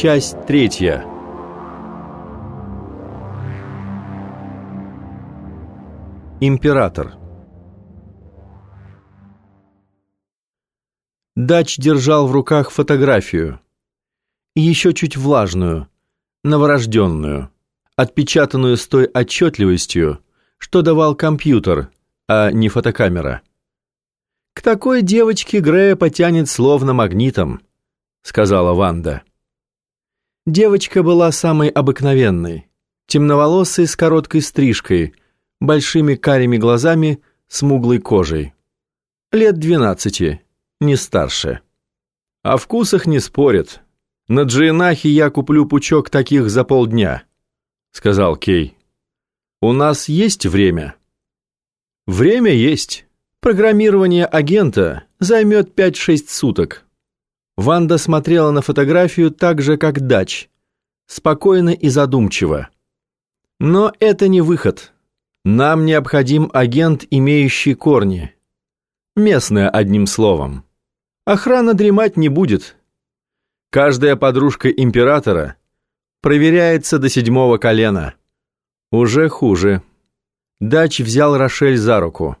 Часть третья. Император. Дач держал в руках фотографию. Еще чуть влажную, новорожденную, отпечатанную с той отчетливостью, что давал компьютер, а не фотокамера. «К такой девочке Грея потянет словно магнитом», — сказала Ванда. Девочка была самой обыкновенной, темноволосой с короткой стрижкой, большими карими глазами, смуглой кожей. Лет двенадцати, не старше. О вкусах не спорят. На Джиенахе я куплю пучок таких за полдня, сказал Кей. У нас есть время? Время есть. Программирование агента займет 5-6 суток. Ванда смотрела на фотографию так же, как Дач, спокойно и задумчиво. Но это не выход. Нам необходим агент, имеющий корни. Местное, одним словом. Охрана дремать не будет. Каждая подружка императора проверяется до седьмого колена. Уже хуже. Дач взял Рошель за руку.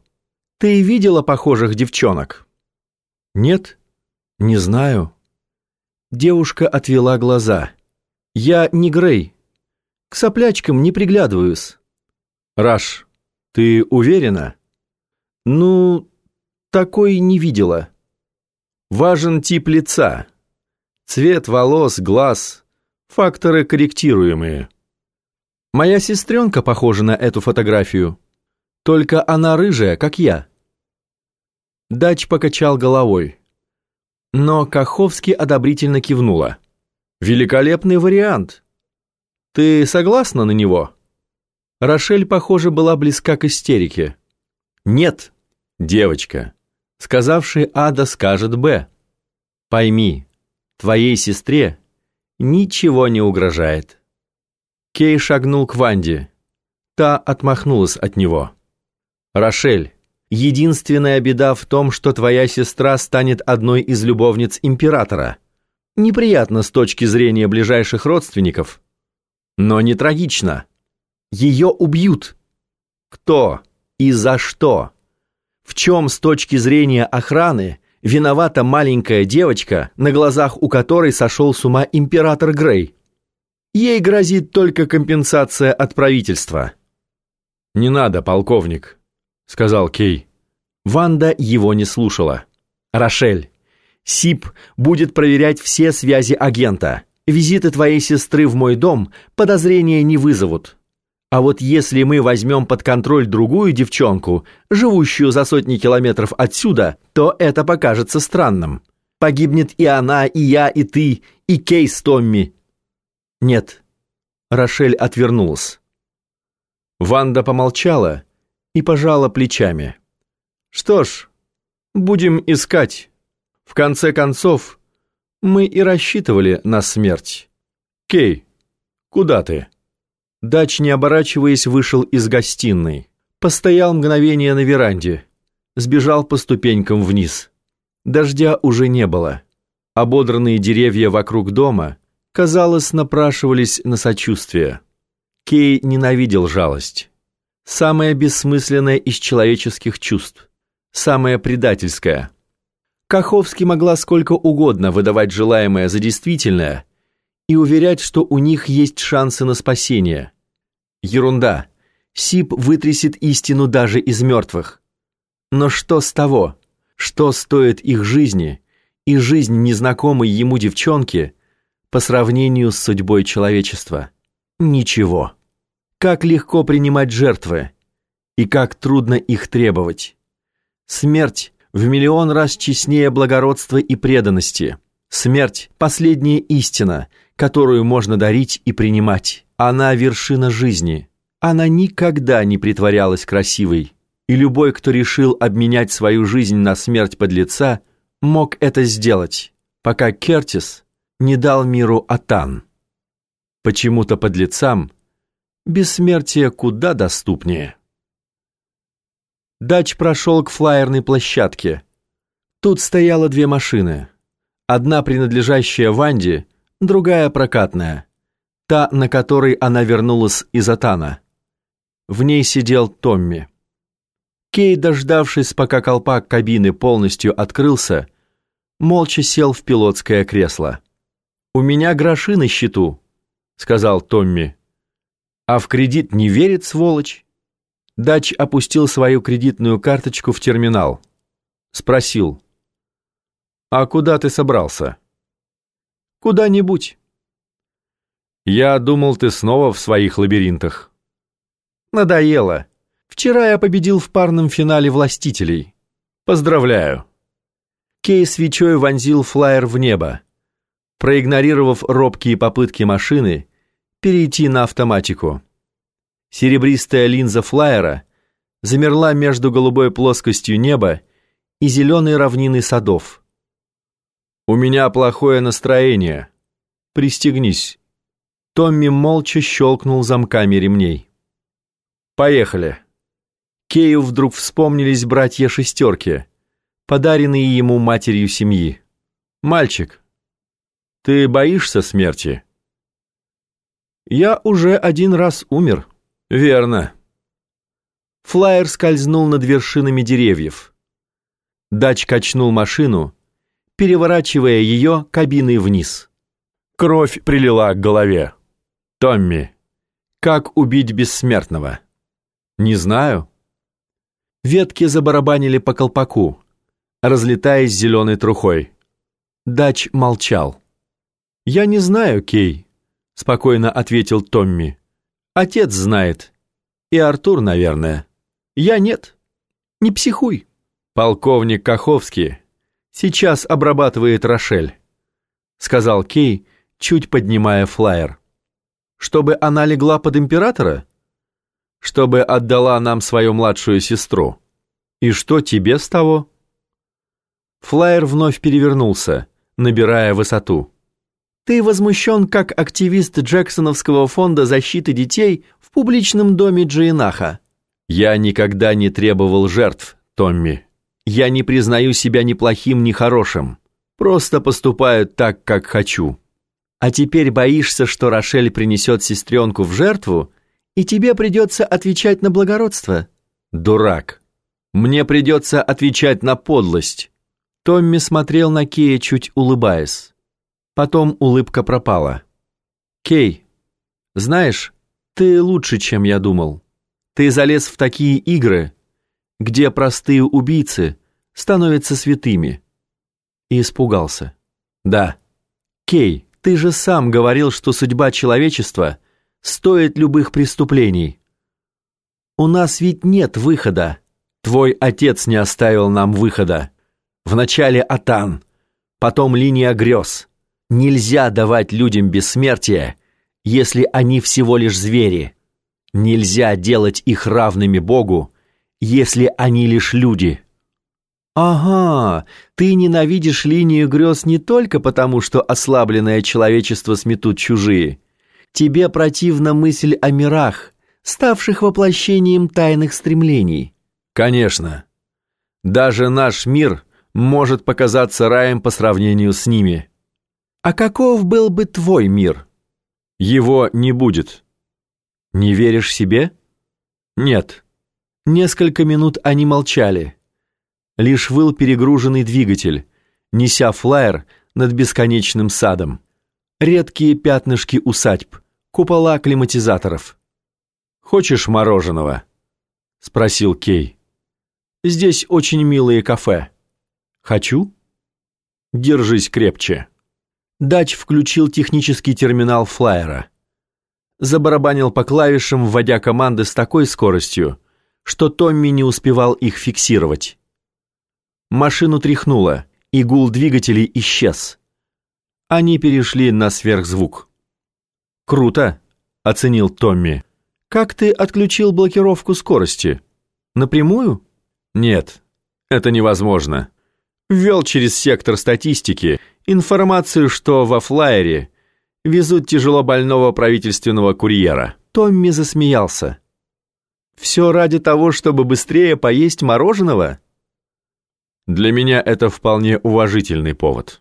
«Ты видела похожих девчонок?» «Нет, не знаю». Девушка отвела глаза. «Я не Грей. К соплячкам не приглядываюсь». «Раш, ты уверена?» «Ну, такой не видела». «Важен тип лица. Цвет волос, глаз, факторы корректируемые». «Моя сестренка похожа на эту фотографию. Только она рыжая, как я». Дач покачал головой. Но Каховский одобрительно кивнула. «Великолепный вариант. Ты согласна на него?» Рошель, похоже, была близка к истерике. «Нет, девочка. Сказавший Ада скажет Б. Пойми, твоей сестре ничего не угрожает». Кей шагнул к Ванде. Та отмахнулась от него. «Рошель, единственная беда в том, что твоя сестра станет одной из любовниц императора. Неприятно с точки зрения ближайших родственников, но не трагично». Ее убьют. Кто и за что? В чем с точки зрения охраны виновата маленькая девочка, на глазах у которой сошел с ума император Грей? Ей грозит только компенсация от правительства. «Не надо, полковник», — сказал Кей. Ванда его не слушала. «Рошель, СИП будет проверять все связи агента. Визиты твоей сестры в мой дом подозрения не вызовут. А вот если мы возьмем под контроль другую девчонку, живущую за сотни километров отсюда, то это покажется странным. Погибнет и она, и я, и ты, и Кейс Томми. Нет. Рошель отвернулась. Ванда помолчала и пожала плечами. Что ж, будем искать. В конце концов, мы и рассчитывали на смерть. Кей, куда ты? Дач, не оборачиваясь, вышел из гостиной. Постоял мгновение на веранде. Сбежал по ступенькам вниз. Дождя уже не было. Ободранные деревья вокруг дома, казалось, напрашивались на сочувствие. Кей ненавидел жалость. Самое бессмысленное из человеческих чувств. Самое предательское. Каховский могла сколько угодно выдавать желаемое за действительное – и уверять, что у них есть шансы на спасение. Ерунда. Сип вытрясет истину даже из мертвых. Но что с того? Что стоит их жизни и жизнь незнакомой ему девчонки по сравнению с судьбой человечества? Ничего. Как легко принимать жертвы и как трудно их требовать. Смерть в миллион раз честнее благородства и преданности. Смерть – последняя истина – которую можно дарить и принимать. Она вершина жизни. Она никогда не притворялась красивой. И любой, кто решил обменять свою жизнь на смерть подлеца, мог это сделать, пока Кертис не дал миру Атан. Почему-то подлецам бессмертие куда доступнее. Дач прошел к флайерной площадке. Тут стояло две машины. Одна, принадлежащая Ванде, другая прокатная, та, на которой она вернулась из Атана. В ней сидел Томми. Кей, дождавшись, пока колпак кабины полностью открылся, молча сел в пилотское кресло. «У меня гроши на счету», — сказал Томми. «А в кредит не верит, сволочь?» Дач опустил свою кредитную карточку в терминал. Спросил. «А куда ты собрался?» «Куда-нибудь». «Я думал, ты снова в своих лабиринтах». «Надоело. Вчера я победил в парном финале властителей. Поздравляю». Кей свечой вонзил флайер в небо, проигнорировав робкие попытки машины перейти на автоматику. Серебристая линза флайера замерла между голубой плоскостью неба и зеленой равниной садов. «У меня плохое настроение. Пристегнись». Томми молча щелкнул замками ремней. «Поехали». Кею вдруг вспомнились братья-шестерки, подаренные ему матерью семьи. «Мальчик, ты боишься смерти?» «Я уже один раз умер», «Верно». Флайер скользнул над вершинами деревьев. Дач качнул машину, переворачивая ее кабиной вниз. Кровь прилила к голове. «Томми, как убить бессмертного?» «Не знаю». Ветки забарабанили по колпаку, разлетаясь зеленой трухой. Дач молчал. «Я не знаю, Кей», — спокойно ответил Томми. Отец знает. И Артур, наверное. Я нет. Не психуй. Полковник Каховский сейчас обрабатывает Рошель, сказал Кей, чуть поднимая флаер. Чтобы она легла под императора? Чтобы отдала нам свою младшую сестру. И что тебе с того? Флаер вновь перевернулся, набирая высоту. Ты возмущен как активист Джексоновского фонда защиты детей в публичном доме Джейнаха. Я никогда не требовал жертв, Томми. Я не признаю себя ни плохим, ни хорошим. Просто поступаю так, как хочу. А теперь боишься, что Рошель принесет сестренку в жертву, и тебе придется отвечать на благородство? Дурак. Мне придется отвечать на подлость. Томми смотрел на Кея, чуть улыбаясь. Потом улыбка пропала. «Кей, знаешь, ты лучше, чем я думал. Ты залез в такие игры, где простые убийцы становятся святыми». И испугался. «Да. Кей, ты же сам говорил, что судьба человечества стоит любых преступлений. У нас ведь нет выхода. Твой отец не оставил нам выхода. Вначале Атан, потом линия грез». Нельзя давать людям бессмертие, если они всего лишь звери. Нельзя делать их равными Богу, если они лишь люди. Ага, ты ненавидишь линию грез не только потому, что ослабленное человечество сметут чужие. Тебе противна мысль о мирах, ставших воплощением тайных стремлений. Конечно. Даже наш мир может показаться раем по сравнению с ними. А каков был бы твой мир? Его не будет. Не веришь себе? Нет. Несколько минут они молчали. Лишь выл перегруженный двигатель, неся флаер над бесконечным садом. Редкие пятнышки усадьб, купола климатизаторов. «Хочешь мороженого?» — спросил Кей. «Здесь очень милые кафе». «Хочу?» «Держись крепче». Дач включил технический терминал флайера. Забарабанил по клавишам, вводя команды с такой скоростью, что Томми не успевал их фиксировать. Машину тряхнуло, и гул двигателей исчез. Они перешли на сверхзвук. «Круто», — оценил Томми. «Как ты отключил блокировку скорости? Напрямую?» «Нет, это невозможно. Ввел через сектор статистики информацию, что во флайере везут тяжело больного правительственного курьера. Томми засмеялся. «Все ради того, чтобы быстрее поесть мороженого?» «Для меня это вполне уважительный повод».